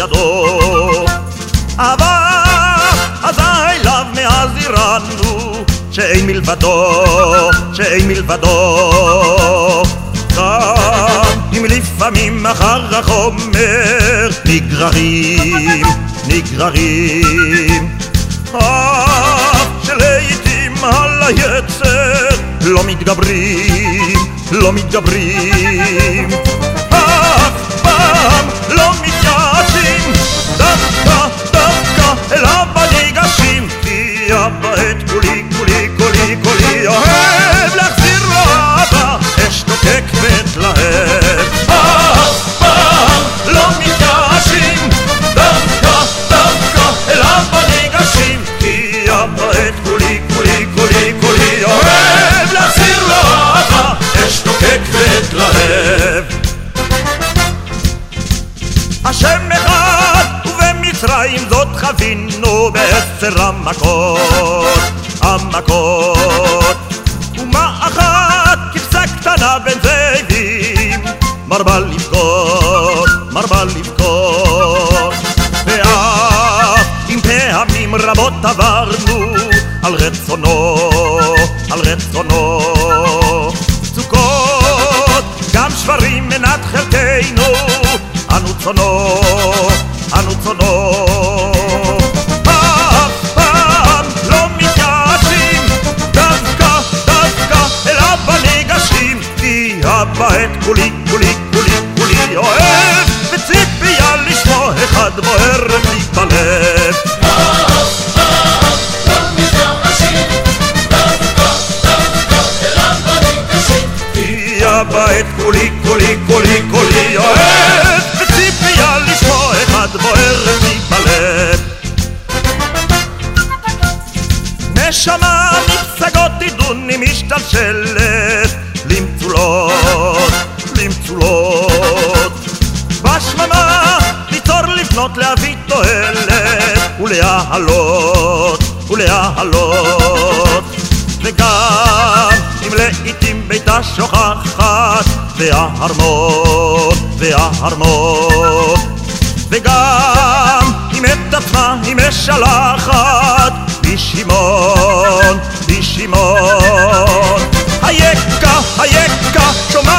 ידו. אבל אזי לאו מאז אירנו, שאין מלבדו, שאין מלבדו. גם אם לפעמים אחר החומר נגררים, נגררים. אף שלעיתים על היצר לא מתגברים, לא מתגברים. אף פעם השם אחד ובמצרים זאת חווינו בעשר המכות, המכות. אומה אחת כבשה קטנה בין זאבים, מרבה לבכות, מרבה לבכות. ואף אם פעמים רבות עברנו על רצונו, על רצונו. אנו צונו, אנו צונו. אף פעם לא מתייאשים, דווקא, דווקא אליו הניגשים, כי הבעת כולי, כולי, כולי, כולי אוהב, וציפייה לשמוע אחד בוער לי בלב. נשמה מפסגות עידוני משתלשלת למצולות, למצולות. בשממה ליצור לבנות להביא תועלת ולהעלות, ולהעלות. וגם אם לעיתים ביתה שוכחת והארמות, והארמות. וגם אם את עצמה היא משלחת Ishimon, Ishimon. Hayeka, Hayeka, Shomar.